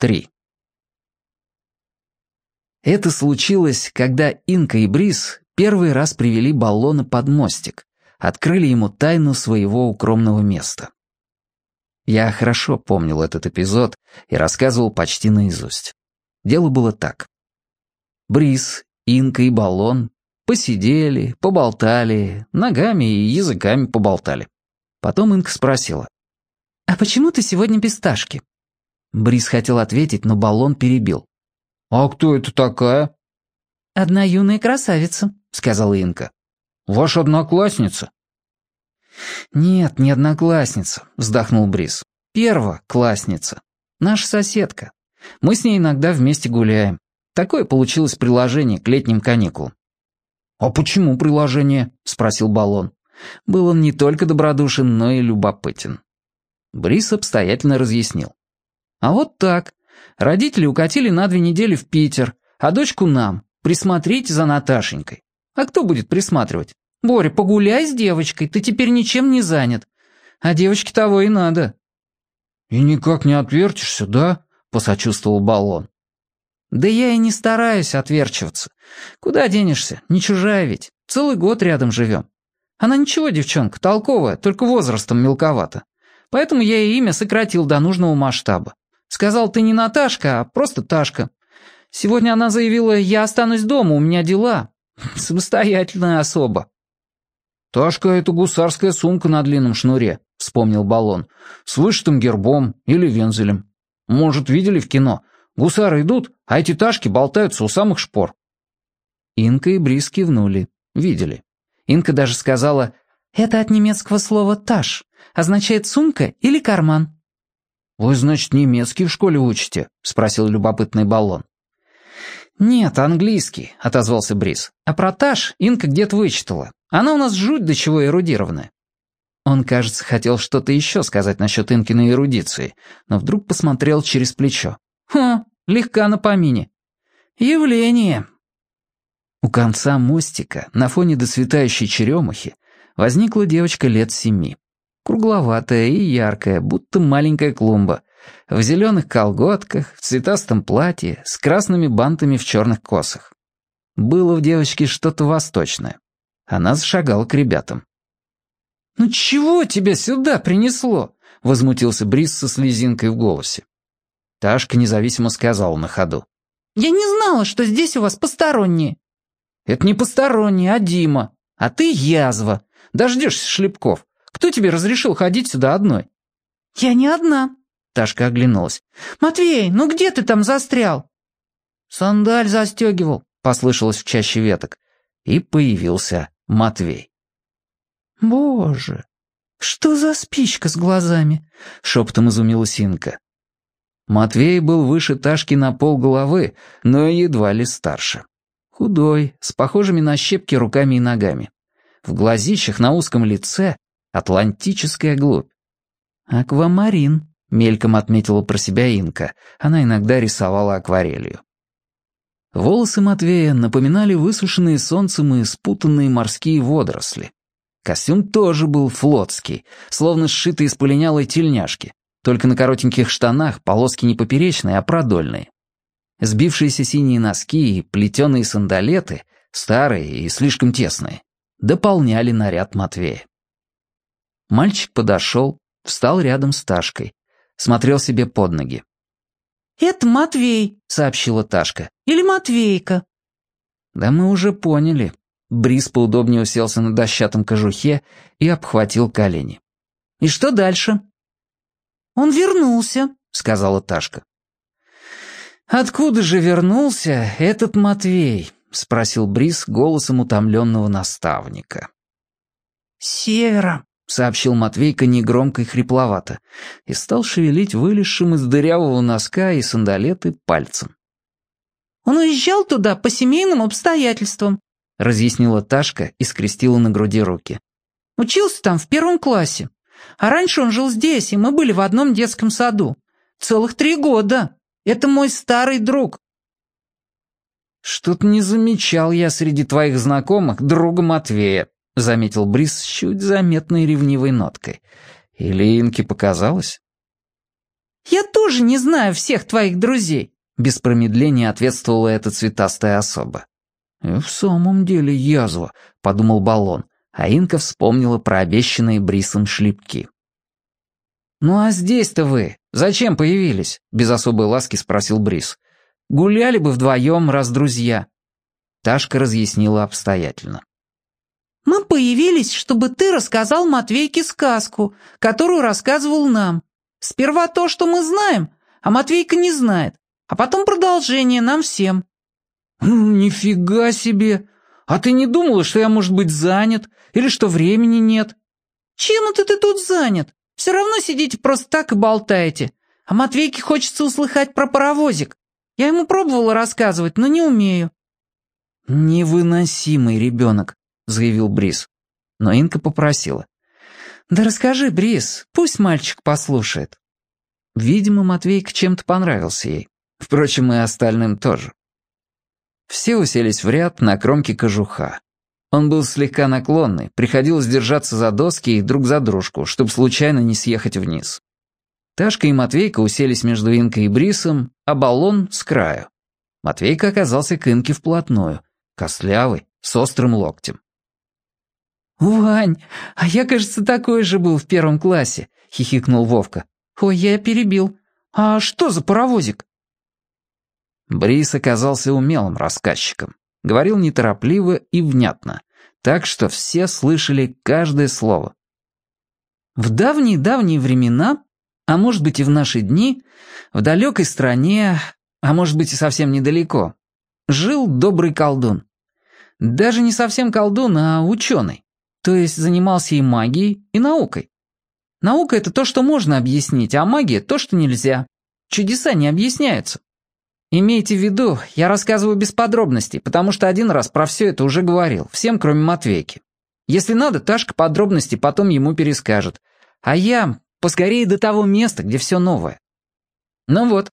3. Это случилось, когда Инка и Брис первый раз привели баллона под мостик, открыли ему тайну своего укромного места. Я хорошо помнил этот эпизод и рассказывал почти наизусть. Дело было так. Брис, Инка и Баллон посидели, поболтали, ногами и языками поболтали. Потом Инка спросила. «А почему ты сегодня без Ташки?» Брис хотел ответить, но Баллон перебил. «А кто это такая?» «Одна юная красавица», — сказала Инка. «Ваша одноклассница?» «Нет, не одноклассница», — вздохнул Брис. «Первоклассница. Наша соседка. Мы с ней иногда вместе гуляем. Такое получилось приложение к летним каникулам». «А почему приложение?» — спросил Баллон. Был он не только добродушен, но и любопытен. Брис обстоятельно разъяснил. «А вот так. Родители укатили на две недели в Питер, а дочку нам. Присмотрите за Наташенькой. А кто будет присматривать? Боря, погуляй с девочкой, ты теперь ничем не занят. А девочке того и надо». «И никак не отвертишься, да?» — посочувствовал Баллон. «Да я и не стараюсь отверчиваться. Куда денешься? Не чужая ведь. Целый год рядом живем. Она ничего, девчонка, толковая, только возрастом мелковата. Поэтому я ей имя сократил до нужного масштаба. Сказал, ты не Наташка, а просто Ташка. Сегодня она заявила, я останусь дома, у меня дела. Самостоятельная особа. «Ташка — это гусарская сумка на длинном шнуре», — вспомнил Баллон. «С вышитым гербом или вензелем. Может, видели в кино? Гусары идут, а эти ташки болтаются у самых шпор». Инка и Брис кивнули. Видели. Инка даже сказала, «Это от немецкого слова «таш». Означает «сумка» или «карман». «Вы, значит, немецкий в школе учите?» — спросил любопытный баллон. «Нет, английский», — отозвался Брис. «А про Таш Инка где-то вычитала. Она у нас жуть до чего эрудированная». Он, кажется, хотел что-то еще сказать насчет Инкиной эрудиции, но вдруг посмотрел через плечо. «Хм, легка на помине. Явление». У конца мостика, на фоне досветающей черемухи, возникла девочка лет семи кругловатая и яркая, будто маленькая клумба, в зеленых колготках, в цветастом платье, с красными бантами в черных косах. Было в девочке что-то восточное. Она зашагала к ребятам. «Ну чего тебя сюда принесло?» — возмутился Брис со слезинкой в голосе. Ташка независимо сказала на ходу. «Я не знала, что здесь у вас посторонние». «Это не посторонние, а Дима. А ты язва. Дождешься шлепков. Кто тебе разрешил ходить сюда одной?» «Я не одна», — Ташка оглянулась. «Матвей, ну где ты там застрял?» «Сандаль застегивал», — послышалось в чаще веток. И появился Матвей. «Боже, что за спичка с глазами?» — шепотом изумилась Инка. Матвей был выше Ташки на пол головы, но едва ли старше. Худой, с похожими на щепки руками и ногами. В глазищах на узком лице Атлантическая глубь. «Аквамарин», — мельком отметила про себя Инка. Она иногда рисовала акварелью. Волосы Матвея напоминали высушенные солнцем и спутанные морские водоросли. Костюм тоже был флотский, словно сшитый из полинялой тельняшки, только на коротеньких штанах полоски не поперечные, а продольные. Сбившиеся синие носки и плетеные сандалеты, старые и слишком тесные, дополняли наряд Матвея. Мальчик подошел, встал рядом с Ташкой, смотрел себе под ноги. «Это Матвей», — сообщила Ташка. «Или Матвейка». «Да мы уже поняли». Брис поудобнее уселся на дощатом кожухе и обхватил колени. «И что дальше?» «Он вернулся», — сказала Ташка. «Откуда же вернулся этот Матвей?» — спросил Брис голосом утомленного наставника. «С севера», — сообщил Матвейка негромко и хрипловато, и стал шевелить вылезшим из дырявого носка и сандалеты пальцем. «Он уезжал туда по семейным обстоятельствам», — разъяснила Ташка и скрестила на груди руки. «Учился там в первом классе. А раньше он жил здесь, и мы были в одном детском саду. Целых три года. Это мой старый друг». «Что-то не замечал я среди твоих знакомых друга Матвея», — заметил Брис с чуть заметной ревнивой ноткой. Или Инке показалось? «Я тоже не знаю всех твоих друзей», — без промедления ответствовала эта цветастая особа. «И в самом деле язва», — подумал Баллон, а Инка вспомнила про обещанные Брисом шлепки. «Ну а здесь-то вы зачем появились?» — без особой ласки спросил Брис. «Гуляли бы вдвоем, раз друзья». Ташка разъяснила обстоятельно. «Мы появились, чтобы ты рассказал Матвейке сказку, которую рассказывал нам. Сперва то, что мы знаем, а Матвейка не знает, а потом продолжение нам всем». «Ну, нифига себе! А ты не думала, что я, может быть, занят? Или что времени нет?» «Чем это ты тут занят? Все равно сидите просто так и болтаете. А Матвейке хочется услыхать про паровозик. Я ему пробовала рассказывать, но не умею». «Невыносимый ребенок», — заявил Брис. Но Инка попросила. «Да расскажи, Брис, пусть мальчик послушает». Видимо, Матвейка чем-то понравился ей. Впрочем, и остальным тоже. Все уселись в ряд на кромке кожуха. Он был слегка наклонный, приходилось держаться за доски и друг за дружку, чтобы случайно не съехать вниз. Ташка и Матвейка уселись между Инкой и Брисом, а баллон — с краю. Матвейка оказался к Инке вплотную, костлявый, с острым локтем. «Вань, а я, кажется, такой же был в первом классе», — хихикнул Вовка. «Ой, я перебил. А что за паровозик?» Брис оказался умелым рассказчиком. Говорил неторопливо и внятно, так что все слышали каждое слово. В давние-давние времена, а может быть и в наши дни, в далекой стране, а может быть и совсем недалеко, жил добрый колдун. Даже не совсем колдун, а ученый. То есть занимался и магией, и наукой. Наука — это то, что можно объяснить, а магия — то, что нельзя. Чудеса не объясняются. Имейте в виду, я рассказываю без подробностей, потому что один раз про все это уже говорил, всем, кроме Матвейки. Если надо, Ташка подробности потом ему перескажет. А я поскорее до того места, где все новое. Ну вот,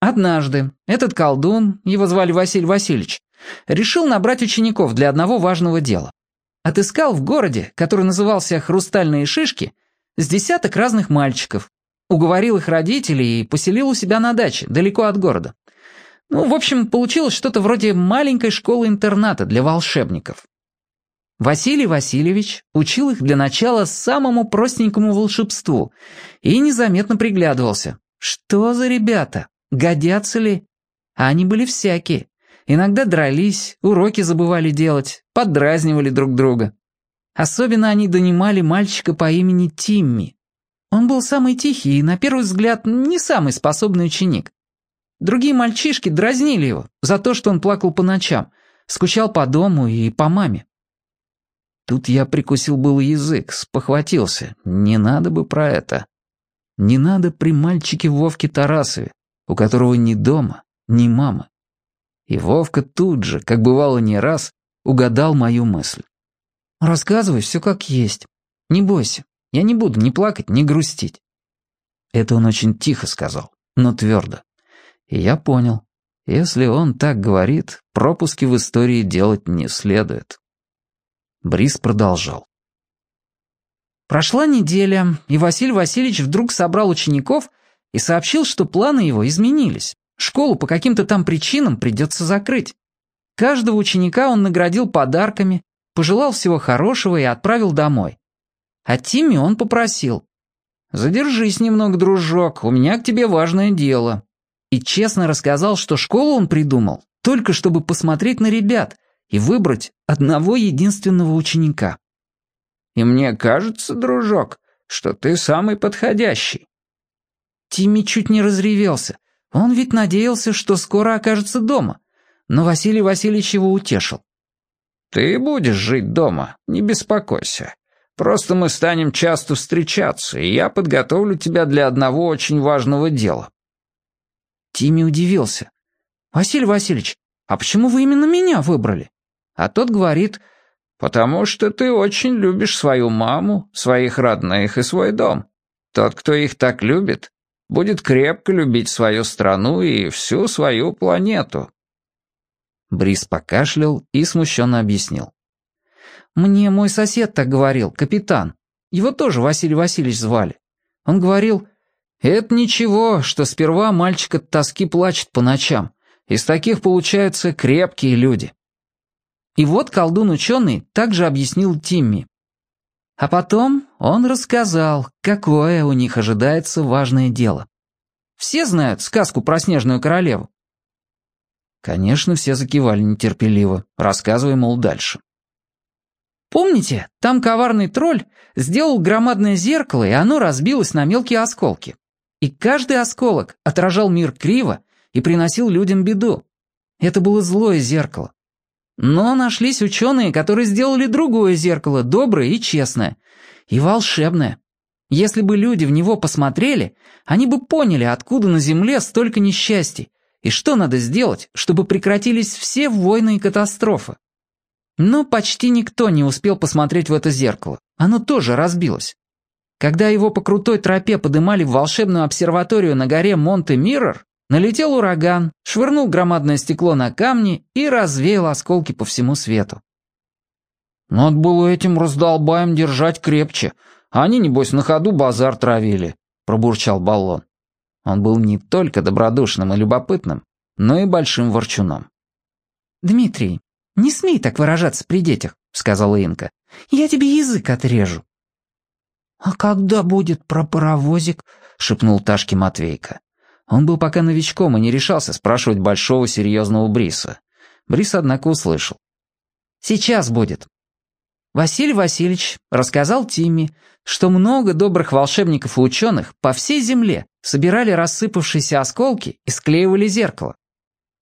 однажды этот колдун, его звали Василий Васильевич, решил набрать учеников для одного важного дела. Отыскал в городе, который назывался «Хрустальные шишки», с десяток разных мальчиков, уговорил их родителей и поселил у себя на даче, далеко от города. Ну, в общем, получилось что-то вроде маленькой школы-интерната для волшебников. Василий Васильевич учил их для начала самому простенькому волшебству и незаметно приглядывался. Что за ребята? Годятся ли? А они были всякие. Иногда дрались, уроки забывали делать, поддразнивали друг друга. Особенно они донимали мальчика по имени Тимми. Он был самый тихий и, на первый взгляд, не самый способный ученик. Другие мальчишки дразнили его за то, что он плакал по ночам, скучал по дому и по маме. Тут я прикусил был язык, спохватился. Не надо бы про это. Не надо при мальчике Вовке Тарасове, у которого ни дома, ни мамы. И Вовка тут же, как бывало не раз, угадал мою мысль. «Рассказывай все как есть. Не бойся, я не буду ни плакать, ни грустить». Это он очень тихо сказал, но твердо. И я понял, если он так говорит, пропуски в истории делать не следует. Брис продолжал. Прошла неделя, и Василий Васильевич вдруг собрал учеников и сообщил, что планы его изменились. Школу по каким-то там причинам придется закрыть. Каждого ученика он наградил подарками, пожелал всего хорошего и отправил домой. А Тимми он попросил. «Задержись немного, дружок, у меня к тебе важное дело и честно рассказал, что школу он придумал только чтобы посмотреть на ребят и выбрать одного единственного ученика. «И мне кажется, дружок, что ты самый подходящий». Тимми чуть не разревелся. Он ведь надеялся, что скоро окажется дома. Но Василий Васильевич его утешил. «Ты будешь жить дома, не беспокойся. Просто мы станем часто встречаться, и я подготовлю тебя для одного очень важного дела. Тимми удивился. «Василий Васильевич, а почему вы именно меня выбрали?» А тот говорит, «Потому что ты очень любишь свою маму, своих родных и свой дом. Тот, кто их так любит, будет крепко любить свою страну и всю свою планету». Брис покашлял и смущенно объяснил. «Мне мой сосед так говорил, капитан. Его тоже Василий Васильевич звали. Он говорил, Это ничего, что сперва мальчик от тоски плачет по ночам. Из таких получаются крепкие люди. И вот колдун-ученый также объяснил Тимми. А потом он рассказал, какое у них ожидается важное дело. Все знают сказку про Снежную Королеву? Конечно, все закивали нетерпеливо, рассказывая, мол, дальше. Помните, там коварный тролль сделал громадное зеркало, и оно разбилось на мелкие осколки. И каждый осколок отражал мир криво и приносил людям беду. Это было злое зеркало. Но нашлись ученые, которые сделали другое зеркало, доброе и честное. И волшебное. Если бы люди в него посмотрели, они бы поняли, откуда на Земле столько несчастий, и что надо сделать, чтобы прекратились все войны и катастрофы. Но почти никто не успел посмотреть в это зеркало. Оно тоже разбилось. Когда его по крутой тропе подымали в волшебную обсерваторию на горе Монте-Миррор, Налетел ураган, швырнул громадное стекло на камни и развеял осколки по всему свету. «Надо было этим раздолбаем держать крепче. Они, небось, на ходу базар травили», — пробурчал Баллон. Он был не только добродушным и любопытным, но и большим ворчуном. «Дмитрий, не смей так выражаться при детях», — сказала Инка. «Я тебе язык отрежу». «А когда будет про паровозик?» — шепнул Ташке Матвейка. Он был пока новичком и не решался спрашивать большого серьезного Бриса. Брис, однако, услышал. «Сейчас будет». Василий Васильевич рассказал Тимми, что много добрых волшебников и ученых по всей земле собирали рассыпавшиеся осколки и склеивали зеркало.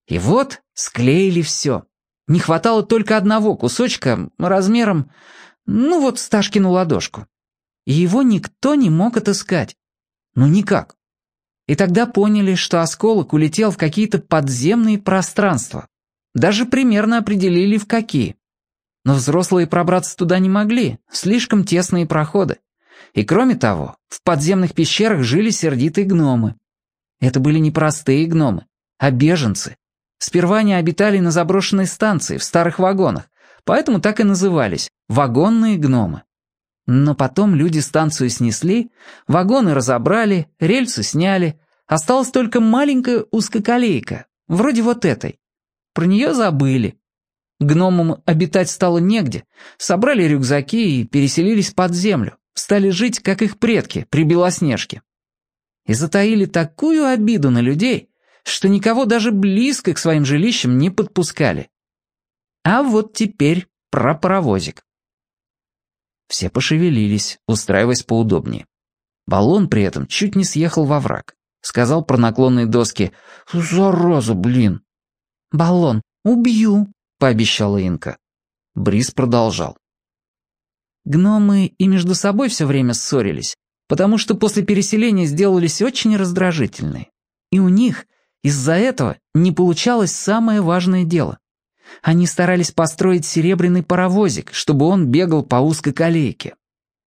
И вот склеили все. Не хватало только одного кусочка размером, ну вот, Сташкину ладошку. И его никто не мог отыскать. Ну никак. И тогда поняли, что осколок улетел в какие-то подземные пространства. Даже примерно определили, в какие. Но взрослые пробраться туда не могли, слишком тесные проходы. И кроме того, в подземных пещерах жили сердитые гномы. Это были не простые гномы, а беженцы. Сперва они обитали на заброшенной станции, в старых вагонах, поэтому так и назывались – вагонные гномы. Но потом люди станцию снесли, вагоны разобрали, рельсы сняли, осталась только маленькая узкоколейка, вроде вот этой. Про нее забыли. Гномам обитать стало негде, собрали рюкзаки и переселились под землю, стали жить, как их предки, при Белоснежке. И затаили такую обиду на людей, что никого даже близко к своим жилищам не подпускали. А вот теперь про паровозик. Все пошевелились, устраиваясь поудобнее. Баллон при этом чуть не съехал во враг. Сказал про наклонные доски. «Зараза, блин!» «Баллон, убью!» — пообещала Инка. Брис продолжал. Гномы и между собой все время ссорились, потому что после переселения сделались очень раздражительные. И у них из-за этого не получалось самое важное дело. Они старались построить серебряный паровозик, чтобы он бегал по узкой колейке.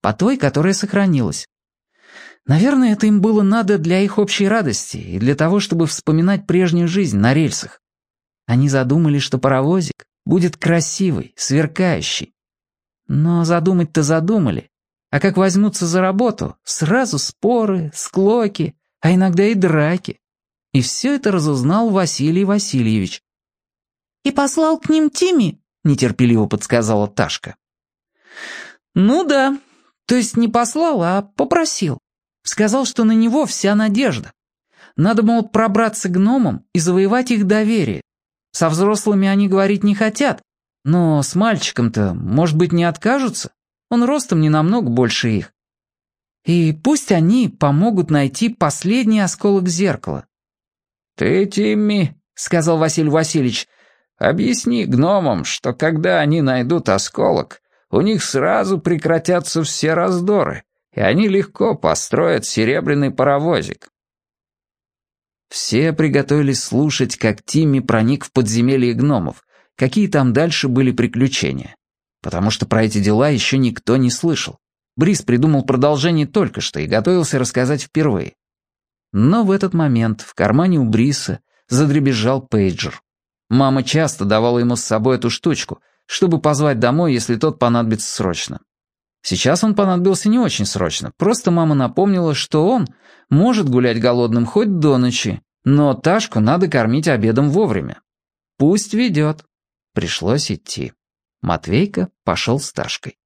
По той, которая сохранилась. Наверное, это им было надо для их общей радости и для того, чтобы вспоминать прежнюю жизнь на рельсах. Они задумали, что паровозик будет красивый, сверкающий. Но задумать-то задумали. А как возьмутся за работу, сразу споры, склоки, а иногда и драки. И все это разузнал Василий Васильевич, «И послал к ним Тими?» — нетерпеливо подсказала Ташка. «Ну да, то есть не послал, а попросил. Сказал, что на него вся надежда. Надо, мол, пробраться гномам и завоевать их доверие. Со взрослыми они говорить не хотят, но с мальчиком-то, может быть, не откажутся? Он ростом не намного больше их. И пусть они помогут найти последний осколок зеркала». «Ты, Тимми», — сказал Василий Васильевич, — Объясни гномам, что когда они найдут осколок, у них сразу прекратятся все раздоры, и они легко построят серебряный паровозик. Все приготовились слушать, как Тимми проник в подземелье гномов, какие там дальше были приключения. Потому что про эти дела еще никто не слышал. Брис придумал продолжение только что и готовился рассказать впервые. Но в этот момент в кармане у Бриса задребезжал пейджер. Мама часто давала ему с собой эту штучку, чтобы позвать домой, если тот понадобится срочно. Сейчас он понадобился не очень срочно, просто мама напомнила, что он может гулять голодным хоть до ночи, но Ташку надо кормить обедом вовремя. Пусть ведет. Пришлось идти. Матвейка пошел с Ташкой.